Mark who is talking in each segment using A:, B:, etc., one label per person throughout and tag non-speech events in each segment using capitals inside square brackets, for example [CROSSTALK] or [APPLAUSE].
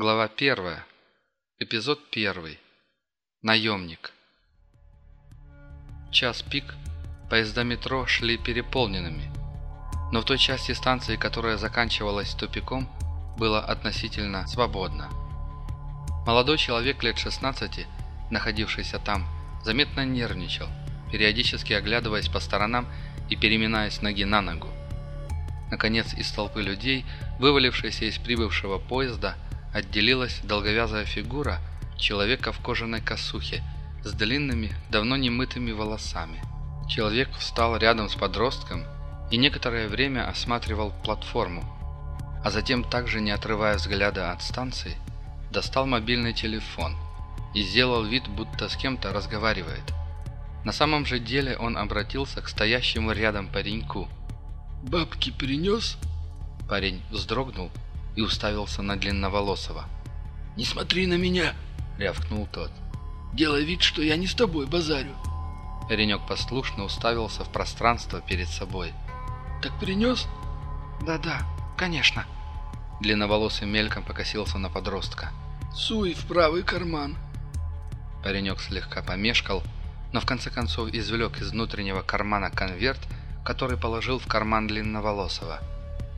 A: Глава 1. Эпизод 1. Наемник. Час пик поезда метро шли переполненными, но в той части станции, которая заканчивалась тупиком, было относительно свободно. Молодой человек лет 16, находившийся там, заметно нервничал, периодически оглядываясь по сторонам и переминаясь ноги на ногу. Наконец, из толпы людей, вывалившейся из прибывшего поезда, отделилась долговязая фигура человека в кожаной косухе с длинными, давно не мытыми волосами. Человек встал рядом с подростком и некоторое время осматривал платформу, а затем, также не отрывая взгляда от станции, достал мобильный телефон и сделал вид, будто с кем-то разговаривает. На самом же деле он обратился к стоящему рядом пареньку.
B: «Бабки принес?»
A: Парень вздрогнул и уставился на Длинноволосого.
B: «Не смотри на меня!» — рявкнул тот. «Делай вид, что я не с тобой базарю!»
A: Паренек послушно уставился в пространство перед собой.
B: «Так принес?»
C: «Да-да, конечно!»
A: Длинноволосый мельком покосился на подростка.
B: «Суй в правый карман!»
A: Паренек слегка помешкал, но в конце концов извлек из внутреннего кармана конверт, который положил в карман Длинноволосого.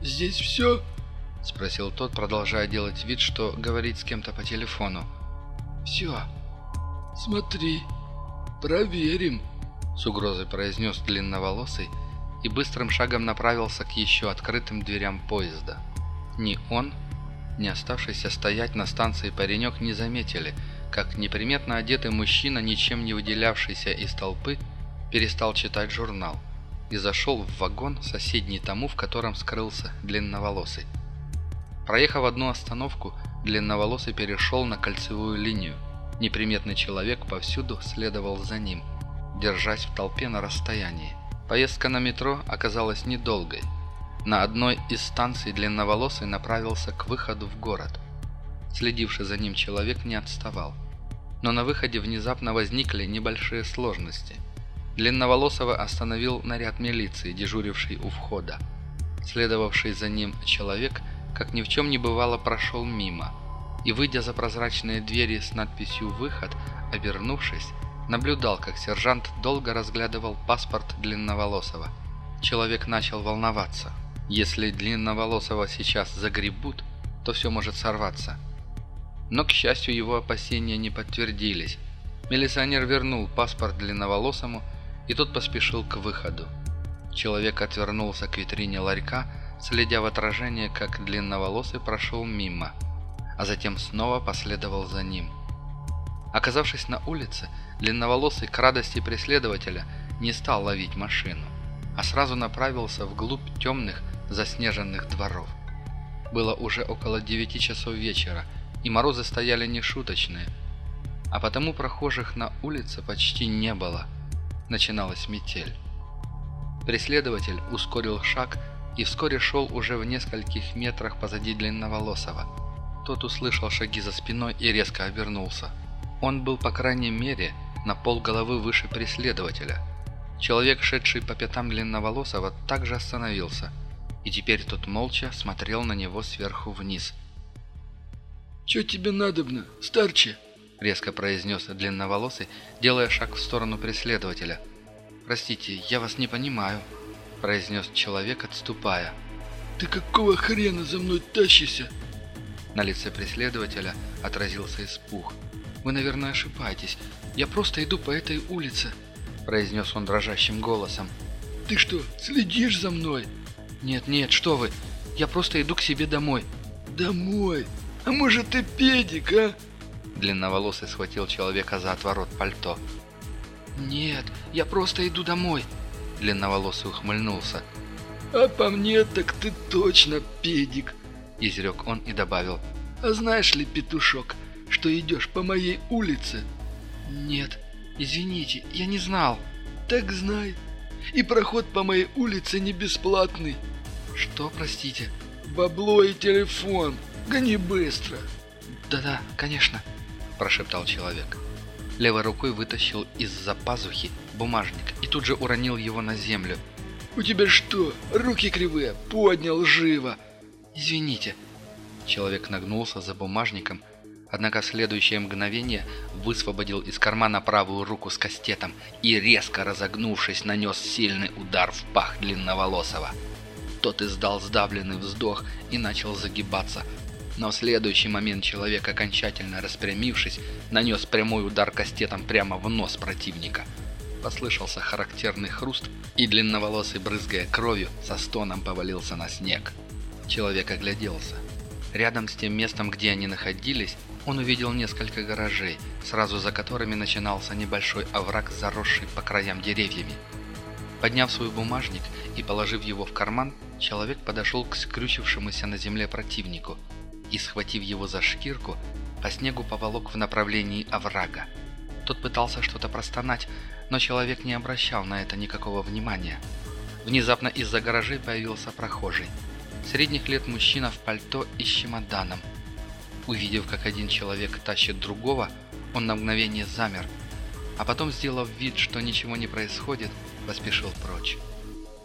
B: «Здесь все?»
A: — спросил тот, продолжая делать вид, что говорит с кем-то по телефону.
B: «Все. Смотри. Проверим», —
A: с угрозой произнес длинноволосый и быстрым шагом направился к еще открытым дверям поезда. Ни он, ни оставшийся стоять на станции паренек не заметили, как неприметно одетый мужчина, ничем не выделявшийся из толпы, перестал читать журнал и зашел в вагон, соседний тому, в котором скрылся длинноволосый. Проехав одну остановку, длинноволосый перешел на кольцевую линию. Неприметный человек повсюду следовал за ним, держась в толпе на расстоянии. Поездка на метро оказалась недолгой. На одной из станций длинноволосый направился к выходу в город. Следивший за ним человек не отставал. Но на выходе внезапно возникли небольшие сложности. Длинноволосого остановил наряд милиции, дежуривший у входа. Следовавший за ним человек – как ни в чем не бывало, прошел мимо и, выйдя за прозрачные двери с надписью «Выход», обернувшись, наблюдал, как сержант долго разглядывал паспорт Длинноволосого. Человек начал волноваться. Если Длинноволосого сейчас загребут, то все может сорваться. Но, к счастью, его опасения не подтвердились. Милиционер вернул паспорт Длинноволосому, и тот поспешил к выходу. Человек отвернулся к витрине ларька, следя в отражение, как длинноволосый прошел мимо, а затем снова последовал за ним. Оказавшись на улице, длинноволосый к радости преследователя не стал ловить машину, а сразу направился вглубь темных заснеженных дворов. Было уже около девяти часов вечера, и морозы стояли нешуточные, а потому прохожих на улице почти не было. Начиналась метель. Преследователь ускорил шаг и вскоре шел уже в нескольких метрах позади Длинноволосого. Тот услышал шаги за спиной и резко обернулся. Он был, по крайней мере, на пол головы выше преследователя. Человек, шедший по пятам Длинноволосого, также остановился, и теперь тот молча смотрел на него сверху вниз.
B: «Чё тебе надобно, старче?»
A: — резко произнес Длинноволосый, делая шаг в сторону преследователя. «Простите, я вас не понимаю», – произнес человек, отступая.
B: «Ты какого хрена за мной тащишься?»
A: На лице преследователя отразился испуг. «Вы, наверное, ошибаетесь. Я просто иду по этой улице», – произнес он дрожащим голосом.
B: «Ты что, следишь за мной?»
A: «Нет, нет, что вы. Я просто иду к себе домой».
B: «Домой? А может ты педик, а?»
A: Длинноволосый схватил человека за отворот пальто.
C: «Нет, я просто иду домой»,
A: Длинноволосый ухмыльнулся.
B: «А по мне так ты точно педик!»
A: Изрек он и добавил.
B: «А знаешь ли, петушок, что идешь по моей улице?»
C: «Нет, извините, я не знал».
B: «Так знай. И проход по моей улице не бесплатный».
C: «Что, простите?»
B: «Бабло и телефон. Гони быстро».
C: «Да-да, конечно», – прошептал человек.
A: Левой рукой вытащил из-за пазухи бумажник и тут же уронил его на землю.
B: «У тебя что, руки кривые? Поднял живо!»
C: «Извините».
A: Человек нагнулся за бумажником, однако в следующее мгновение высвободил из кармана правую руку с кастетом и, резко разогнувшись, нанес сильный удар в пах длинноволосого. Тот издал сдавленный вздох и начал загибаться, но в следующий момент человек, окончательно распрямившись, нанес прямой удар кастетом прямо в нос противника. Послышался характерный хруст, и длинноволосый, брызгая кровью, со стоном повалился на снег. Человек огляделся. Рядом с тем местом, где они находились, он увидел несколько гаражей, сразу за которыми начинался небольшой овраг, заросший по краям деревьями. Подняв свой бумажник и положив его в карман, человек подошел к скрючившемуся на земле противнику – и, схватив его за шкирку, по снегу поволок в направлении оврага. Тот пытался что-то простонать, но человек не обращал на это никакого внимания. Внезапно из-за гаражей появился прохожий. Средних лет мужчина в пальто и с чемоданом. Увидев, как один человек тащит другого, он на мгновение замер, а потом, сделав вид, что ничего не происходит, поспешил прочь.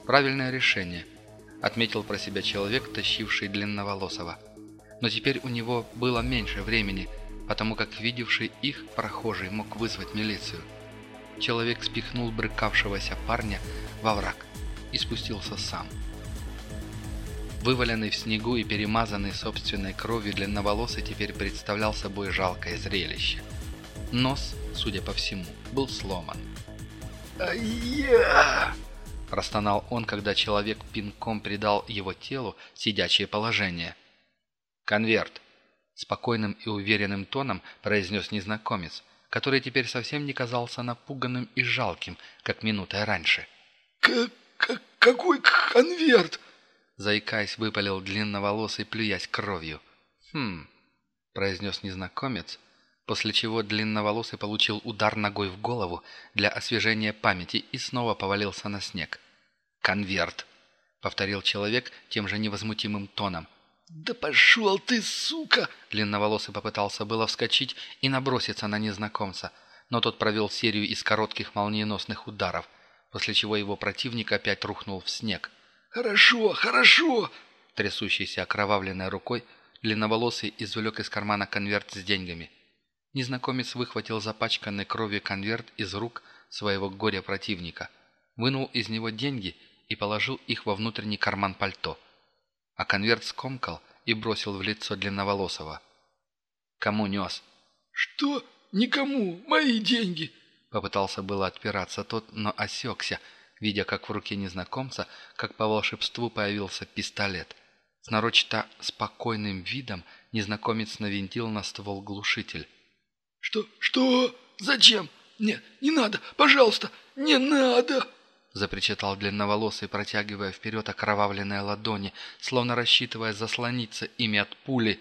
A: «Правильное решение», — отметил про себя человек, тащивший длинноволосого но теперь у него было меньше времени, потому как видевший их прохожий мог вызвать милицию. Человек спихнул брыкавшегося парня во враг и спустился сам. Вываленный в снегу и перемазанный собственной кровью длинноволосый теперь представлял собой жалкое зрелище. Нос, судя по всему, был сломан.
B: «А-я!»
A: – простонал он, когда человек пинком придал его телу сидячее положение – «Конверт!» – спокойным и уверенным тоном произнес незнакомец, который теперь совсем не казался напуганным и жалким, как минутой раньше.
B: К -к «Какой конверт?»
A: – заикаясь, выпалил длинноволосый, плюясь кровью. «Хм...» – произнес незнакомец, после чего длинноволосый получил удар ногой в голову для освежения памяти и снова повалился на снег. «Конверт!» — повторил человек тем же невозмутимым тоном.
B: «Да пошел ты, сука!»
A: Длинноволосый попытался было вскочить и наброситься на незнакомца, но тот провел серию из коротких молниеносных ударов, после чего его противник опять рухнул в снег.
B: «Хорошо, хорошо!»
A: Трясущейся окровавленной рукой длинноволосый извлек из кармана конверт с деньгами. Незнакомец выхватил запачканный кровью конверт из рук своего горя-противника, вынул из него деньги и положил их во внутренний карман пальто а конверт скомкал и бросил в лицо длинноволосого. «Кому нес?»
B: «Что? Никому! Мои деньги!»
A: Попытался было отпираться тот, но осекся, видя, как в руке незнакомца, как по волшебству появился пистолет. С нарочито спокойным видом незнакомец навинтил на ствол глушитель.
B: «Что? Что? Зачем? Нет, не надо! Пожалуйста! Не надо!»
A: Запричитал длинноволосый, протягивая вперед окровавленные ладони, словно рассчитывая заслониться ими от пули.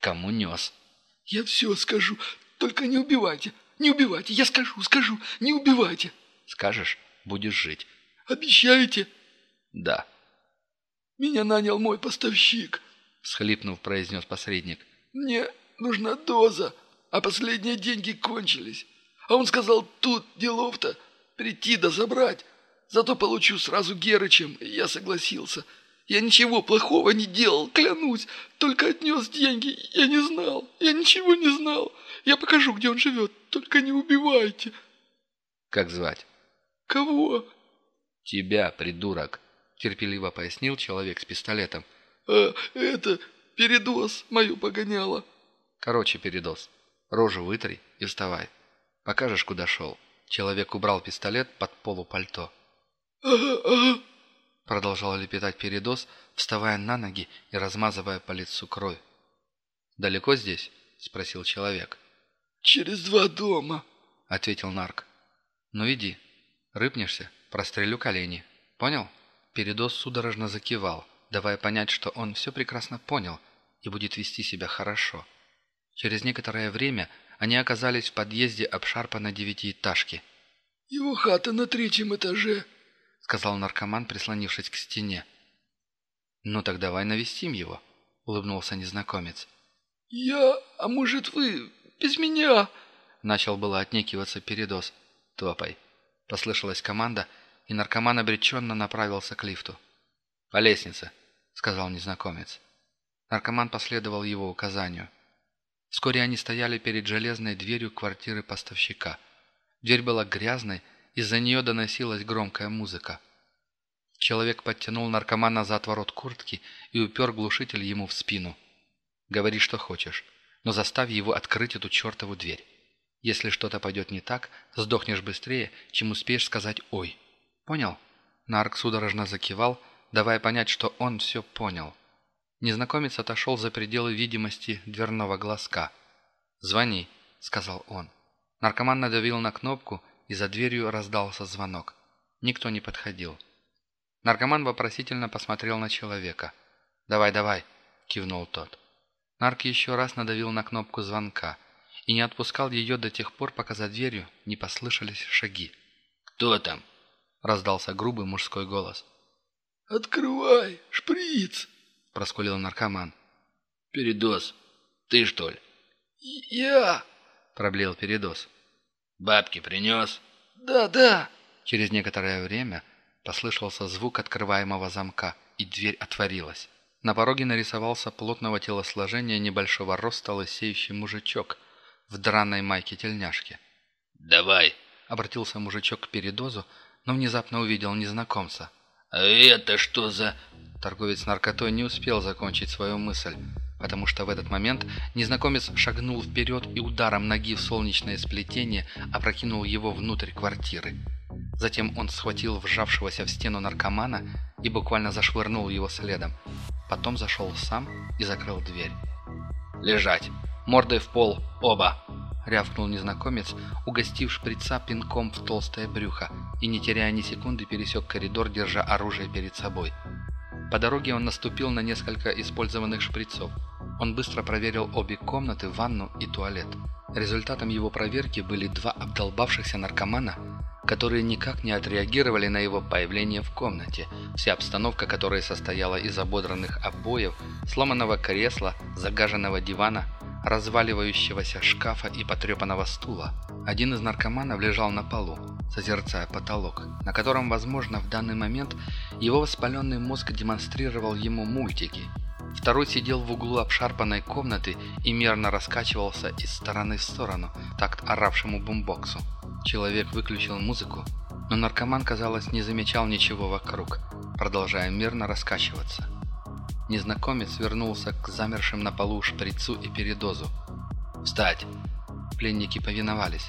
A: Кому нес?
B: «Я все скажу, только не убивайте, не убивайте, я скажу, скажу, не убивайте!»
A: «Скажешь, будешь жить».
B: «Обещаете?»
A: «Да».
B: «Меня нанял мой поставщик», —
A: схлипнув, произнес посредник.
B: «Мне нужна доза, а последние деньги кончились. А он сказал, тут делов-то, прийти да забрать. Зато получу сразу Герычем, я согласился. Я ничего плохого не делал, клянусь. Только отнес деньги, я не знал. Я ничего не знал. Я покажу, где он живет, только не убивайте.
A: Как звать?
B: Кого?
A: Тебя, придурок, терпеливо пояснил человек с пистолетом.
B: А, это, передоз мою погоняло.
A: Короче, передоз. Рожу вытри и вставай. Покажешь, куда шел. Человек убрал пистолет под полу пальто.
B: «Ага, [LAUGHS]
A: Продолжал лепетать Передос, вставая на ноги и размазывая по лицу кровь. «Далеко здесь?» – спросил человек.
B: «Через два дома», –
A: ответил нарк. «Ну иди. Рыпнешься, прострелю колени. Понял?» Передос судорожно закивал, давая понять, что он все прекрасно понял и будет вести себя хорошо. Через некоторое время они оказались в подъезде обшарпанной девятиэтажки.
B: «Его хата на третьем этаже»,
A: сказал наркоман, прислонившись к стене. «Ну так давай навестим его», — улыбнулся незнакомец.
B: «Я... А может, вы... без меня?»
A: Начал было отнекиваться передоз. «Топай», — послышалась команда, и наркоман обреченно направился к лифту. «По лестнице», — сказал незнакомец. Наркоман последовал его указанию. Вскоре они стояли перед железной дверью квартиры поставщика. Дверь была грязной, из-за нее доносилась громкая музыка. Человек подтянул наркомана за отворот куртки и упер глушитель ему в спину. «Говори, что хочешь, но заставь его открыть эту чертову дверь. Если что-то пойдет не так, сдохнешь быстрее, чем успеешь сказать «Ой». Понял?» Нарк судорожно закивал, давая понять, что он все понял. Незнакомец отошел за пределы видимости дверного глазка. «Звони», — сказал он. Наркоман надавил на кнопку, и за дверью раздался звонок. Никто не подходил. Наркоман вопросительно посмотрел на человека. «Давай, давай», — кивнул тот. Нарк еще раз надавил на кнопку звонка и не отпускал ее до тех пор, пока за дверью не послышались шаги.
C: «Кто там?»
A: — раздался грубый мужской голос.
B: «Открывай, шприц!»
A: — проскулил наркоман.
C: «Передоз, ты что ли?»
B: «Я!»
A: — проблеял Передоз.
C: «Бабки принес?»
B: «Да, да!»
A: Через некоторое время послышался звук открываемого замка, и дверь отворилась. На пороге нарисовался плотного телосложения небольшого роста лысеющий мужичок в драной майке-тельняшке.
C: «Давай!»
A: — обратился мужичок к Передозу, но внезапно увидел незнакомца.
C: «А это что за...»
A: Торговец наркотой не успел закончить свою мысль, потому что в этот момент незнакомец шагнул вперед и ударом ноги в солнечное сплетение опрокинул его внутрь квартиры. Затем он схватил вжавшегося в стену наркомана и буквально зашвырнул его следом. Потом зашел сам и закрыл дверь. «Лежать! Мордой в пол! Оба!» — рявкнул незнакомец, угостив шприца пинком в толстое брюхо и, не теряя ни секунды, пересек коридор, держа оружие перед собой. По дороге он наступил на несколько использованных шприцов. Он быстро проверил обе комнаты, ванну и туалет. Результатом его проверки были два обдолбавшихся наркомана, которые никак не отреагировали на его появление в комнате, вся обстановка которой состояла из ободранных обоев, сломанного кресла, загаженного дивана, разваливающегося шкафа и потрепанного стула. Один из наркоманов лежал на полу, созерцая потолок, на котором, возможно, в данный момент его воспаленный мозг демонстрировал ему мультики. Второй сидел в углу обшарпанной комнаты и мерно раскачивался из стороны в сторону, такт оравшему бумбоксу. Человек выключил музыку, но наркоман, казалось, не замечал ничего вокруг, продолжая мерно раскачиваться. Незнакомец вернулся к замершим на полу шприцу и передозу. «Встать!» Пленники повиновались.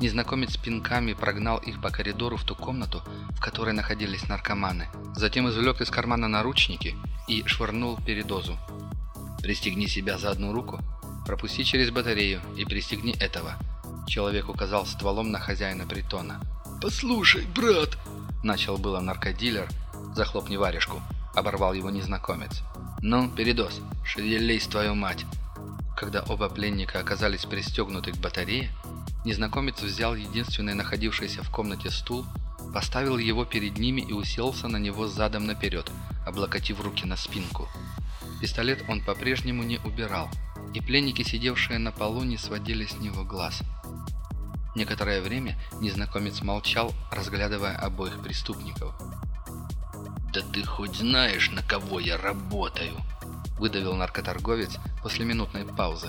A: Незнакомец пинками прогнал их по коридору в ту комнату, в которой находились наркоманы. Затем извлек из кармана наручники и швырнул передозу. «Пристегни себя за одну руку, пропусти через батарею и пристегни этого». Человек указал стволом на хозяина притона.
B: «Послушай, брат!»
A: Начал было наркодилер. «Захлопни варежку!» Оборвал его незнакомец. «Ну, передоз, шевелись, твою мать!» Когда оба пленника оказались пристегнуты к батарее, незнакомец взял единственный находившийся в комнате стул, поставил его перед ними и уселся на него задом наперед, облокотив руки на спинку. Пистолет он по-прежнему не убирал, и пленники, сидевшие на полу, не сводили с него глаз. Некоторое время незнакомец молчал, разглядывая обоих преступников.
C: «Да ты хоть знаешь, на кого я работаю?»
A: выдавил наркоторговец после минутной паузы.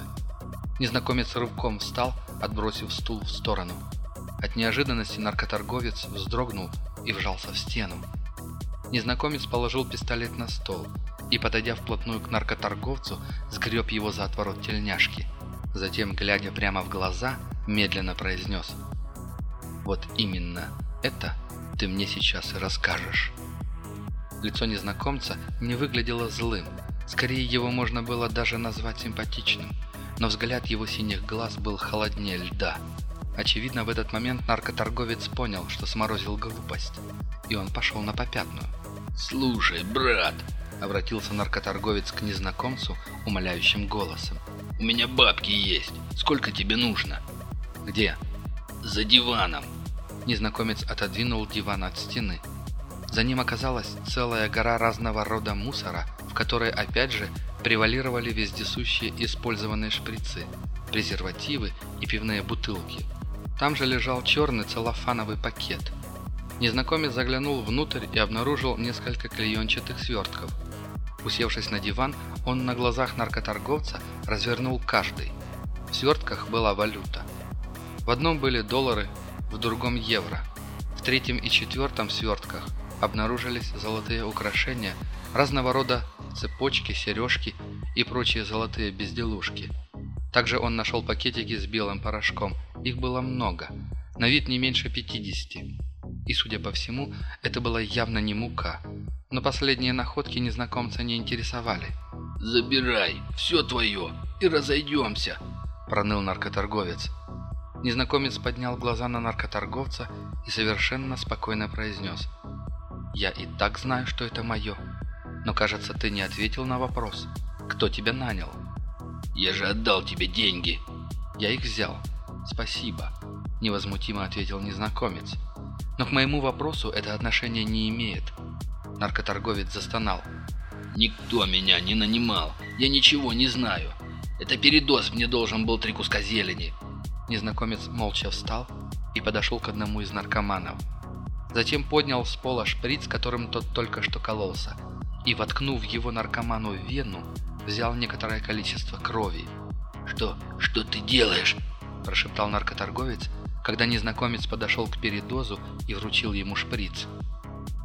A: Незнакомец рывком встал, отбросив стул в сторону. От неожиданности наркоторговец вздрогнул и вжался в стену. Незнакомец положил пистолет на стол и, подойдя вплотную к наркоторговцу, сгреб его за отворот тельняшки. Затем, глядя прямо в глаза, медленно произнес «Вот именно это ты мне сейчас и расскажешь». Лицо незнакомца не выглядело злым, скорее его можно было даже назвать симпатичным, но взгляд его синих глаз был холоднее льда. Очевидно, в этот момент наркоторговец понял, что сморозил глупость, и он пошел на попятную.
C: «Слушай, брат!»
A: — обратился наркоторговец к незнакомцу умоляющим голосом.
C: «У меня бабки есть. Сколько тебе нужно?»
A: «Где?»
C: «За диваном».
A: Незнакомец отодвинул диван от стены. За ним оказалась целая гора разного рода мусора, в которой опять же превалировали вездесущие использованные шприцы, презервативы и пивные бутылки. Там же лежал черный целлофановый пакет. Незнакомец заглянул внутрь и обнаружил несколько клеенчатых свертков. Усевшись на диван, он на глазах наркоторговца развернул каждый. В свертках была валюта. В одном были доллары, в другом евро. В третьем и четвертом свертках обнаружились золотые украшения, разного рода цепочки, сережки и прочие золотые безделушки. Также он нашел пакетики с белым порошком. Их было много, на вид не меньше 50. И, судя по всему, это была явно не мука. Но последние находки незнакомца не интересовали.
C: «Забирай, все твое, и разойдемся», –
A: проныл наркоторговец. Незнакомец поднял глаза на наркоторговца и совершенно спокойно произнес. «Я и так знаю, что это мое. Но, кажется, ты не ответил на вопрос. Кто тебя нанял?»
C: «Я же отдал тебе деньги».
A: «Я их взял. Спасибо», – невозмутимо ответил незнакомец. «Но к моему вопросу это отношение не имеет». Наркоторговец застонал.
C: «Никто меня не нанимал. Я ничего не знаю. Это передоз мне должен был три куска зелени.
A: Незнакомец молча встал и подошел к одному из наркоманов. Затем поднял с пола шприц, которым тот только что кололся, и, воткнув его наркоману в вену, взял некоторое количество крови.
C: «Что? Что ты делаешь?»
A: – прошептал наркоторговец, когда незнакомец подошел к передозу и вручил ему шприц.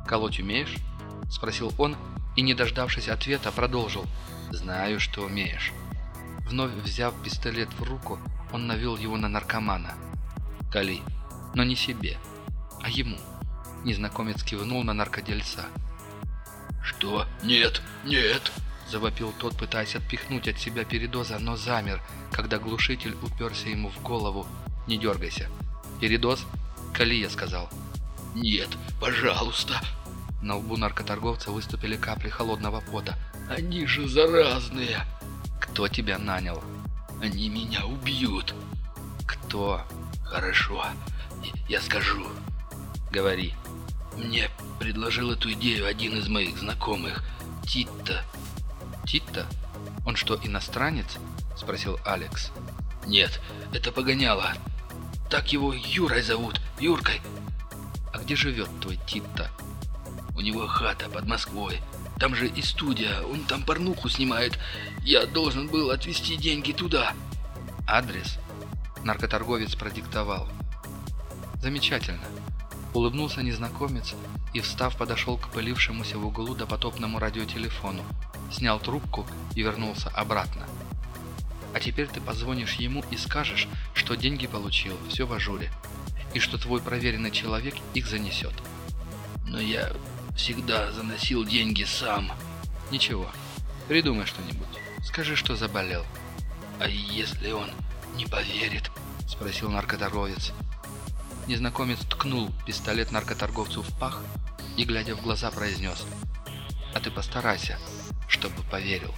A: «Колоть умеешь?» – спросил он и, не дождавшись ответа, продолжил. «Знаю, что умеешь». Вновь взяв пистолет в руку, он навел его на наркомана. «Кали, но не себе, а ему». Незнакомец кивнул на наркодельца.
C: «Что? Нет, нет!»
A: Завопил тот, пытаясь отпихнуть от себя передоза, но замер, когда глушитель уперся ему в голову. «Не дергайся. Передоз?» «Кали», я сказал.
C: «Нет, пожалуйста!»
A: На лбу наркоторговца выступили капли холодного пота.
C: «Они же заразные!»
A: «Кто тебя нанял?»
C: Они меня убьют.
A: Кто?
C: Хорошо, я скажу.
A: Говори.
C: Мне предложил эту идею один из моих знакомых, Титта.
A: Титта? Он что, иностранец? Спросил Алекс.
C: Нет, это погоняло. Так его Юрой зовут, Юркой.
A: А где живет твой Титта?
C: У него хата под Москвой. Там же и студия, он там порнуху снимает. Я должен был отвезти деньги туда.
A: Адрес? Наркоторговец продиктовал. Замечательно. Улыбнулся незнакомец и, встав, подошел к пылившемуся в углу допотопному радиотелефону, снял трубку и вернулся обратно. А теперь ты позвонишь ему и скажешь, что деньги получил, все в ажуре, и что твой проверенный человек их занесет.
C: Но я всегда заносил деньги сам.
A: Ничего, придумай что-нибудь. Скажи, что заболел.
C: А если он не поверит?
A: Спросил наркоторговец. Незнакомец ткнул пистолет наркоторговцу в пах и, глядя в глаза, произнес. А ты постарайся, чтобы поверил.